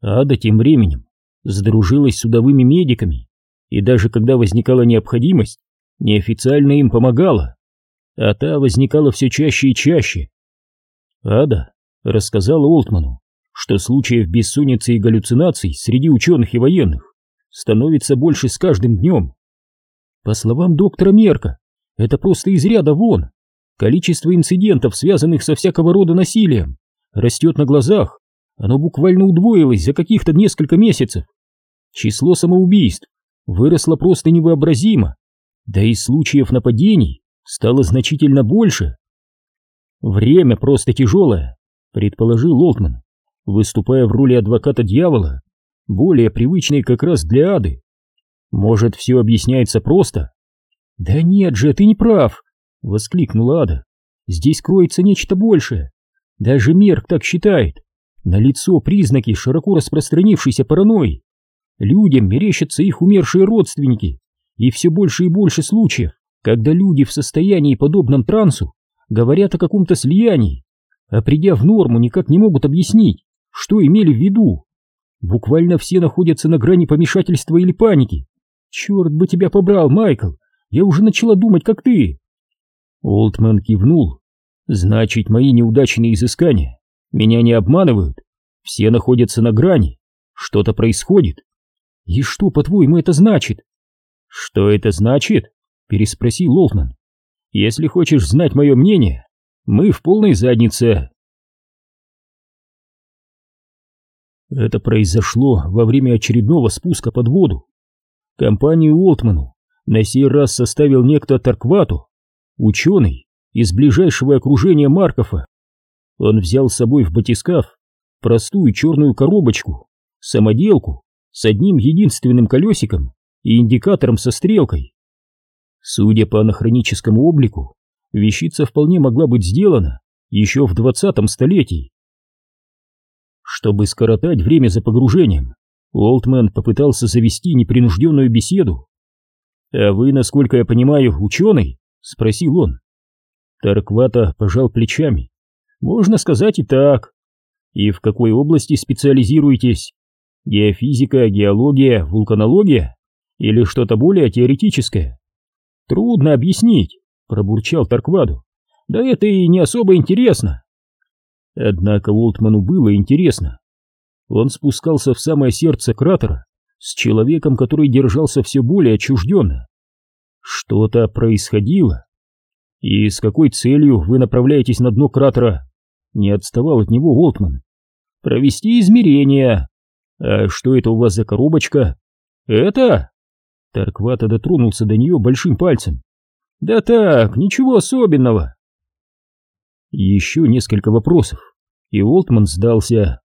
Ада тем временем сдружилась с судовыми медиками, и даже когда возникала необходимость, неофициально им помогала, а та возникала все чаще и чаще. Ада рассказала Олтману, что случаев бессонницы и галлюцинаций среди ученых и военных становится больше с каждым днем. По словам доктора Мерка, это просто из ряда вон. Количество инцидентов, связанных со всякого рода насилием, растет на глазах. Оно буквально удвоилось за каких-то несколько месяцев. Число самоубийств выросло просто невообразимо, да и случаев нападений стало значительно больше. Время просто тяжелое, предположил Лотман, выступая в роли адвоката дьявола, более привычной как раз для ады. Может, все объясняется просто? Да нет же, ты не прав, воскликнула ада. Здесь кроется нечто большее. Даже Мерк так считает. На лицо признаки широко распространившейся паранойи. Людям мерещатся их умершие родственники, и все больше и больше случаев, когда люди в состоянии подобном трансу говорят о каком-то слиянии, а придя в норму никак не могут объяснить, что имели в виду. Буквально все находятся на грани помешательства или паники. Черт бы тебя побрал, Майкл, я уже начала думать, как ты. Олдман кивнул. Значит, мои неудачные изыскания меня не обманывают. Все находятся на грани. Что-то происходит. И что, по-твоему, это значит? Что это значит? Переспросил Олтман. Если хочешь знать мое мнение, мы в полной заднице. Это произошло во время очередного спуска под воду. Компанию Олтману на сей раз составил некто Тарквату, ученый из ближайшего окружения Маркова. Он взял с собой в батискаф простую черную коробочку, самоделку с одним единственным колесиком и индикатором со стрелкой. Судя по анахроническому облику, вещица вполне могла быть сделана еще в двадцатом столетии. Чтобы скоротать время за погружением, Уолтмен попытался завести непринужденную беседу. «А вы, насколько я понимаю, ученый?» — спросил он. Тарквата пожал плечами. «Можно сказать и так. И в какой области специализируетесь? Геофизика, геология, вулканология? Или что-то более теоретическое?» «Трудно объяснить», — пробурчал Таркваду. «Да это и не особо интересно». Однако Уолтману было интересно. Он спускался в самое сердце кратера с человеком, который держался все более отчужденно. Что-то происходило. И с какой целью вы направляетесь на дно кратера? Не отставал от него Уолтман. Провести измерения. А что это у вас за коробочка? Это? Тарквата дотронулся до нее большим пальцем. Да так, ничего особенного. Еще несколько вопросов, и Олтман сдался.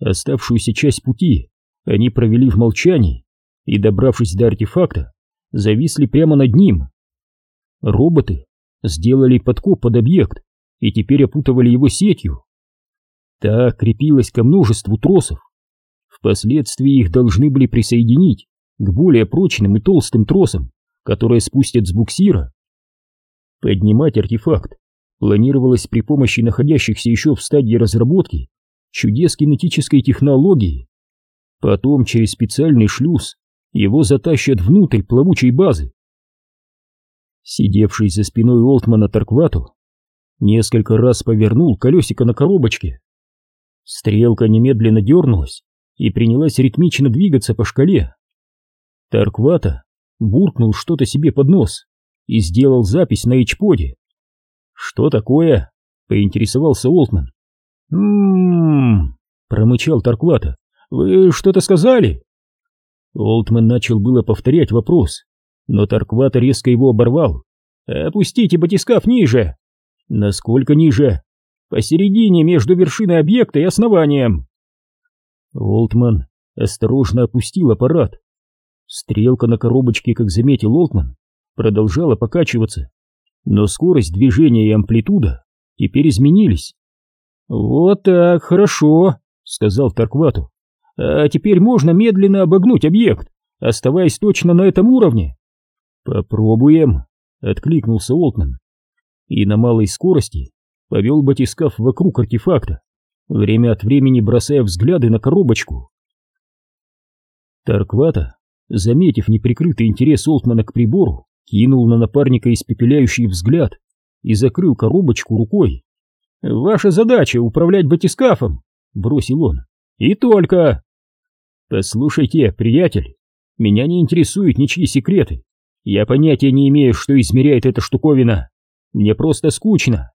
Оставшуюся часть пути они провели в молчании и, добравшись до артефакта, зависли прямо над ним. Роботы сделали подкоп под объект и теперь опутывали его сетью. Та крепилась ко множеству тросов. Впоследствии их должны были присоединить к более прочным и толстым тросам, которые спустят с буксира. Поднимать артефакт планировалось при помощи находящихся еще в стадии разработки чудес кинетической технологии. Потом через специальный шлюз его затащат внутрь плавучей базы. Сидевший за спиной Олтмана Тарквату несколько раз повернул колесико на коробочке. Стрелка немедленно дернулась и принялась ритмично двигаться по шкале. Тарквата буркнул что-то себе под нос и сделал запись на эйчподе. «Что такое?» — поинтересовался Олтман. «М-м-м», промычал Тарквата. «Вы что-то сказали?» Олтман начал было повторять вопрос, но Тарквата резко его оборвал. «Опустите батискаф ниже!» «Насколько ниже?» «Посередине между вершиной объекта и основанием!» Олтман осторожно опустил аппарат. Стрелка на коробочке, как заметил Олтман, продолжала покачиваться, но скорость движения и амплитуда теперь изменились. «Вот так, хорошо», — сказал Тарквату. «А теперь можно медленно обогнуть объект, оставаясь точно на этом уровне». «Попробуем», — откликнулся Олтман. И на малой скорости повел батискаф вокруг артефакта, время от времени бросая взгляды на коробочку. Тарквата, заметив неприкрытый интерес Олтмана к прибору, кинул на напарника испепеляющий взгляд и закрыл коробочку рукой. «Ваша задача — управлять батискафом», — бросил он. «И только...» «Послушайте, приятель, меня не интересуют ничьи секреты. Я понятия не имею, что измеряет эта штуковина. Мне просто скучно».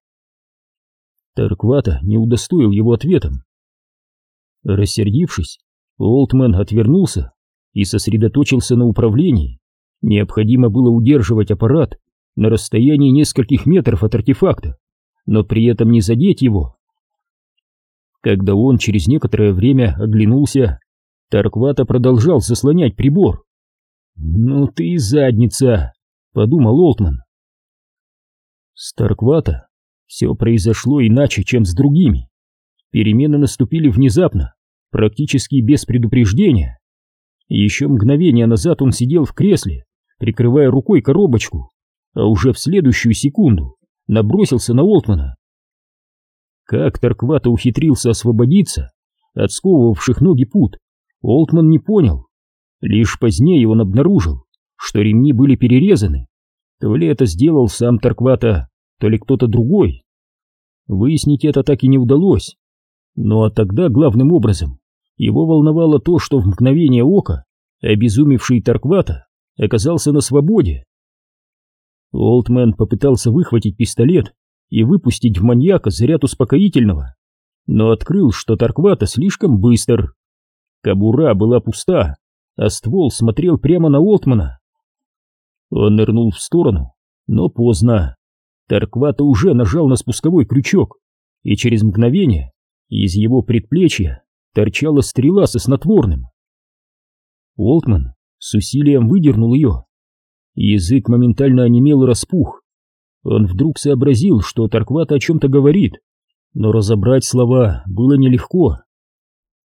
Тарквата не удостоил его ответом. Рассердившись, Олтман отвернулся и сосредоточился на управлении. Необходимо было удерживать аппарат на расстоянии нескольких метров от артефакта, но при этом не задеть его. Когда он через некоторое время оглянулся, Тарквата продолжал заслонять прибор. «Ну ты задница!» — подумал Олтман. С Тарквата все произошло иначе, чем с другими. Перемены наступили внезапно, практически без предупреждения. Еще мгновение назад он сидел в кресле, прикрывая рукой коробочку, а уже в следующую секунду набросился на Олтмана. Как Тарквата ухитрился освободиться от сковывавших ноги пут, Олтман не понял. Лишь позднее он обнаружил, что ремни были перерезаны. То ли это сделал сам Тарквата, то ли кто-то другой. Выяснить это так и не удалось. Ну а тогда главным образом его волновало то, что в мгновение ока обезумевший Тарквата оказался на свободе. Олдмен попытался выхватить пистолет и выпустить в маньяка заряд успокоительного, но открыл, что Тарквата слишком быстр. Кабура была пуста, а ствол смотрел прямо на Олтмана. Он нырнул в сторону, но поздно. Тарквата уже нажал на спусковой крючок, и через мгновение из его предплечья торчала стрела со снотворным. Олтман с усилием выдернул ее. Язык моментально онемел и распух. Он вдруг сообразил, что Таркват о чем-то говорит, но разобрать слова было нелегко.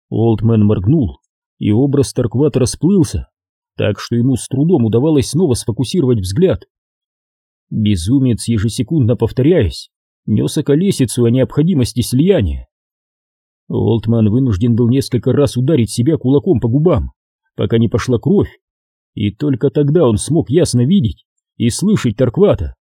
Олдмен моргнул, и образ Тарквата расплылся, так что ему с трудом удавалось снова сфокусировать взгляд. Безумец, ежесекундно повторяясь, нес околесицу о необходимости слияния. Олтман вынужден был несколько раз ударить себя кулаком по губам, пока не пошла кровь, и только тогда он смог ясно видеть и слышать Тарквата.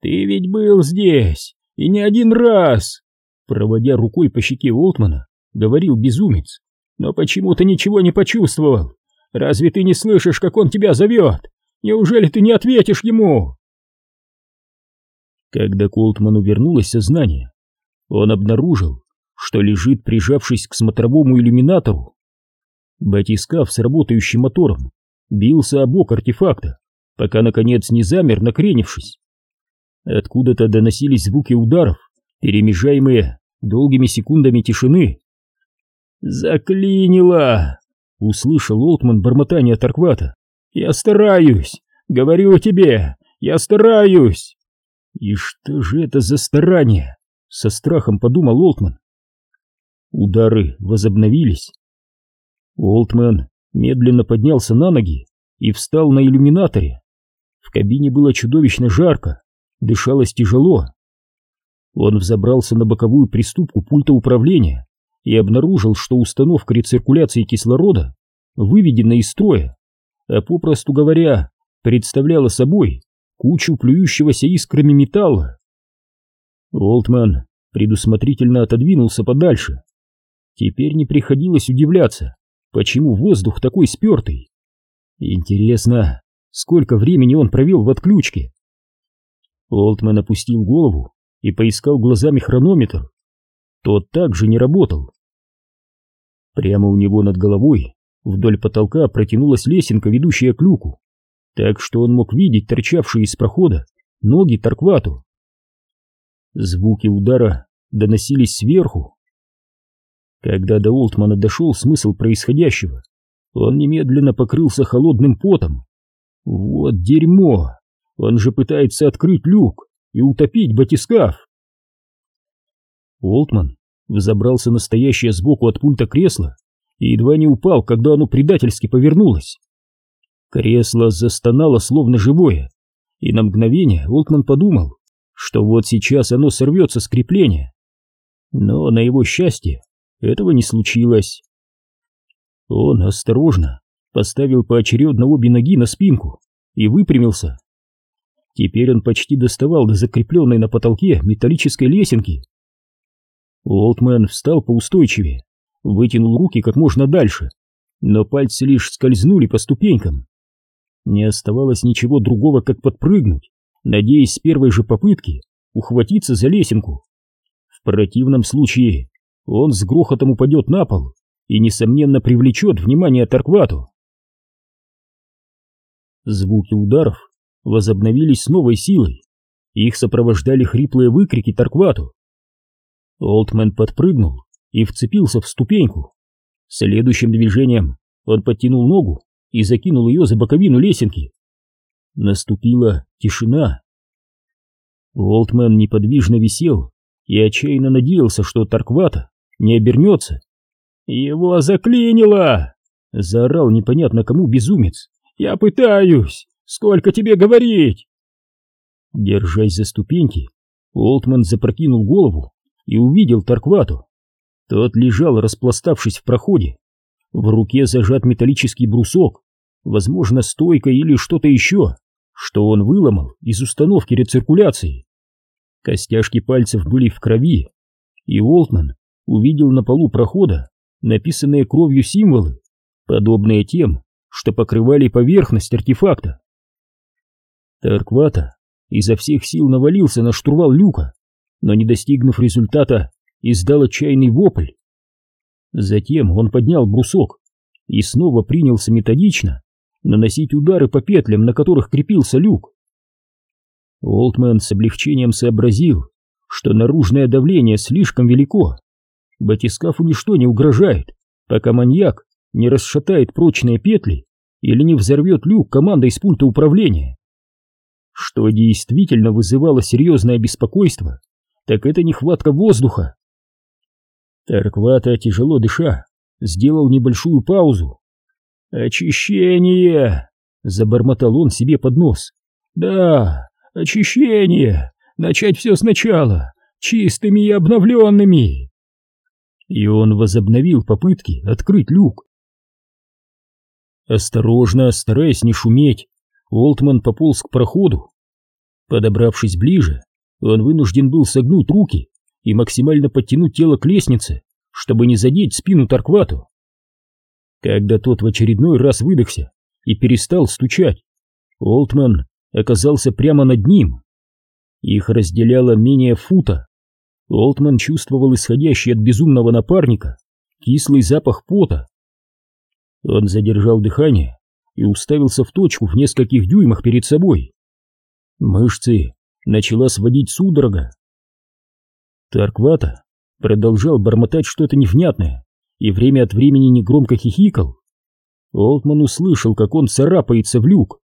«Ты ведь был здесь, и не один раз!» Проводя рукой по щеке Олтмана, говорил безумец. «Но почему ты ничего не почувствовал? Разве ты не слышишь, как он тебя зовет? Неужели ты не ответишь ему?» Когда к Олтману вернулось сознание, он обнаружил, что лежит, прижавшись к смотровому иллюминатору. Батискаф с работающим мотором бился об бок артефакта, пока, наконец, не замер, накренившись. Откуда-то доносились звуки ударов, перемежаемые долгими секундами тишины. «Заклинило!» — услышал Олтман бормотание Тарквата. «Я стараюсь! Говорю тебе! Я стараюсь!» «И что же это за старание?» — со страхом подумал Олтман. Удары возобновились. Олтман медленно поднялся на ноги и встал на иллюминаторе. В кабине было чудовищно жарко, дышалось тяжело. Он взобрался на боковую приступку пульта управления и обнаружил, что установка рециркуляции кислорода выведена из строя, а попросту говоря, представляла собой кучу плюющегося искрами металла. Олтман предусмотрительно отодвинулся подальше Теперь не приходилось удивляться, почему воздух такой спертый. Интересно, сколько времени он провел в отключке? Олтман опустил голову и поискал глазами хронометр. Тот также не работал. Прямо у него над головой вдоль потолка протянулась лесенка, ведущая к люку, так что он мог видеть торчавшие из прохода ноги Тарквату. Звуки удара доносились сверху, когда до Олтмана дошел смысл происходящего, он немедленно покрылся холодным потом. Вот дерьмо! Он же пытается открыть люк и утопить батискаф. Олтман взобрался на стоящее сбоку от пульта кресло и едва не упал, когда оно предательски повернулось. Кресло застонало словно живое, и на мгновение Олтман подумал, что вот сейчас оно сорвется с крепления. Но, на его счастье, этого не случилось. Он осторожно поставил поочередно обе ноги на спинку и выпрямился. Теперь он почти доставал до закрепленной на потолке металлической лесенки. Олдмен встал поустойчивее, вытянул руки как можно дальше, но пальцы лишь скользнули по ступенькам. Не оставалось ничего другого, как подпрыгнуть, надеясь с первой же попытки ухватиться за лесенку. В противном случае он с грохотом упадет на пол и, несомненно, привлечет внимание Тарквату. Звуки ударов возобновились с новой силой. Их сопровождали хриплые выкрики Тарквату. Олдмен подпрыгнул и вцепился в ступеньку. Следующим движением он подтянул ногу и закинул ее за боковину лесенки. Наступила тишина. Олдмен неподвижно висел и отчаянно надеялся, что Тарквата не обернется. «Его заклинило!» — заорал непонятно кому безумец. «Я пытаюсь! Сколько тебе говорить?» Держась за ступеньки, Олтман запрокинул голову и увидел Тарквату. Тот лежал, распластавшись в проходе. В руке зажат металлический брусок, возможно, стойка или что-то еще, что он выломал из установки рециркуляции. Костяшки пальцев были в крови, и Олтман увидел на полу прохода написанные кровью символы, подобные тем, что покрывали поверхность артефакта. Тарквата изо всех сил навалился на штурвал люка, но не достигнув результата, издал отчаянный вопль. Затем он поднял брусок и снова принялся методично наносить удары по петлям, на которых крепился люк. Олтмен с облегчением сообразил, что наружное давление слишком велико. Батискафу ничто не угрожает, пока маньяк не расшатает прочные петли или не взорвет люк командой с пульта управления. Что действительно вызывало серьезное беспокойство, так это нехватка воздуха. Тарквата, тяжело дыша, сделал небольшую паузу. «Очищение!» — забормотал он себе под нос. «Да, очищение! Начать все сначала, чистыми и обновленными!» И он возобновил попытки открыть люк. Осторожно, стараясь не шуметь, Олтман пополз к проходу. Подобравшись ближе, он вынужден был согнуть руки и максимально подтянуть тело к лестнице, чтобы не задеть спину Тарквату. Когда тот в очередной раз выдохся и перестал стучать, Олтман оказался прямо над ним. Их разделяло менее фута. Олтман чувствовал исходящий от безумного напарника кислый запах пота. Он задержал дыхание и уставился в точку в нескольких дюймах перед собой. Мышцы начала сводить судорога. Тарквата продолжал бормотать что-то невнятное и время от времени негромко хихикал. Олтман услышал, как он царапается в люк.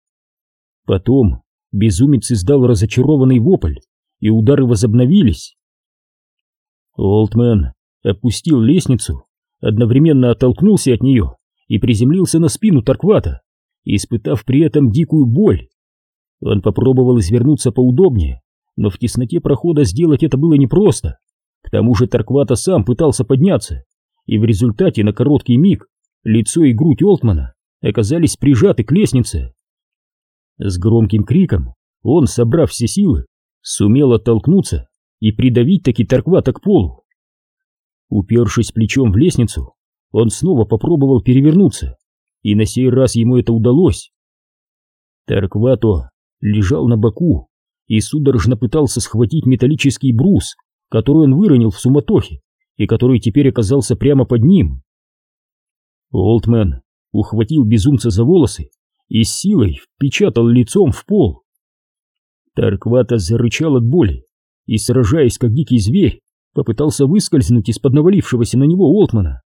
Потом безумец издал разочарованный вопль, и удары возобновились. Олтман опустил лестницу, одновременно оттолкнулся от нее и приземлился на спину Тарквата испытав при этом дикую боль. Он попробовал извернуться поудобнее, но в тесноте прохода сделать это было непросто. К тому же Тарквата сам пытался подняться, и в результате на короткий миг лицо и грудь Олтмана оказались прижаты к лестнице. С громким криком он, собрав все силы, сумел оттолкнуться и придавить таки Тарквата к полу. Упершись плечом в лестницу, он снова попробовал перевернуться, и на сей раз ему это удалось. Тарквато лежал на боку и судорожно пытался схватить металлический брус, который он выронил в суматохе и который теперь оказался прямо под ним. Олдмен ухватил безумца за волосы и с силой впечатал лицом в пол. Тарквата зарычал от боли и, сражаясь как дикий зверь, попытался выскользнуть из-под навалившегося на него Олтмана.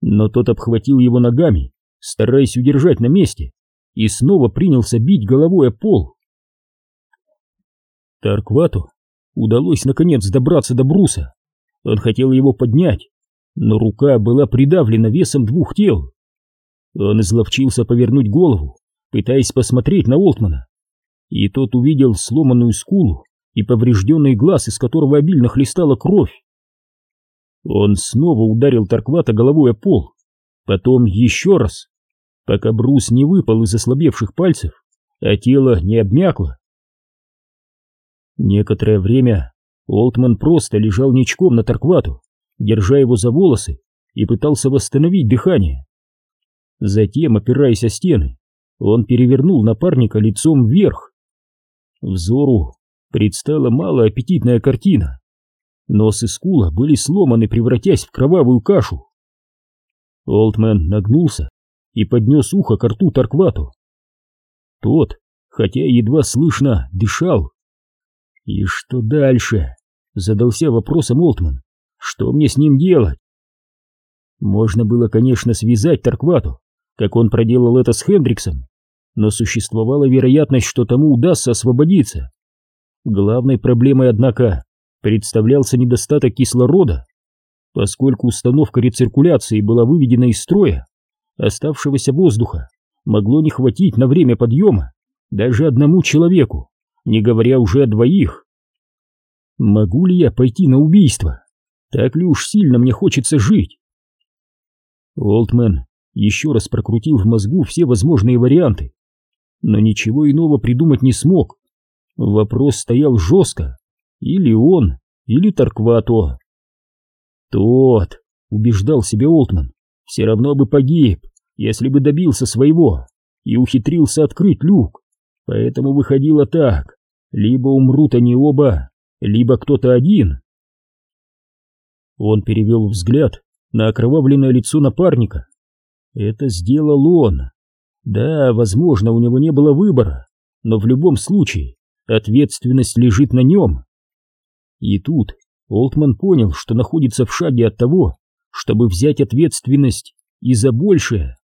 Но тот обхватил его ногами стараясь удержать на месте, и снова принялся бить головой о пол. Тарквату удалось наконец добраться до бруса. Он хотел его поднять, но рука была придавлена весом двух тел. Он изловчился повернуть голову, пытаясь посмотреть на Олтмана, и тот увидел сломанную скулу и поврежденный глаз, из которого обильно хлестала кровь. Он снова ударил Тарквата головой о пол, потом еще раз, пока брус не выпал из ослабевших пальцев, а тело не обмякло. Некоторое время Олтман просто лежал ничком на Тарквату, держа его за волосы, и пытался восстановить дыхание. Затем, опираясь о стены, он перевернул напарника лицом вверх. Взору предстала малоаппетитная картина. Нос и скула были сломаны, превратясь в кровавую кашу. Олтмен нагнулся и поднес ухо к рту Тарквату. Тот, хотя едва слышно, дышал. «И что дальше?» — задался вопросом Олтман. «Что мне с ним делать?» Можно было, конечно, связать Тарквату, как он проделал это с Хендриксом, но существовала вероятность, что тому удастся освободиться. Главной проблемой, однако, представлялся недостаток кислорода. Поскольку установка рециркуляции была выведена из строя, оставшегося воздуха могло не хватить на время подъема даже одному человеку, не говоря уже о двоих. Могу ли я пойти на убийство? Так ли уж сильно мне хочется жить? Олдмен еще раз прокрутил в мозгу все возможные варианты, но ничего иного придумать не смог. Вопрос стоял жестко. Или он, или Тарквато. Тот, убеждал себя Олтман, все равно бы погиб, если бы добился своего и ухитрился открыть люк. Поэтому выходило так, либо умрут они оба, либо кто-то один. Он перевел взгляд на окровавленное лицо напарника. Это сделал он. Да, возможно, у него не было выбора, но в любом случае ответственность лежит на нем. И тут Олтман понял, что находится в шаге от того, чтобы взять ответственность и за большее.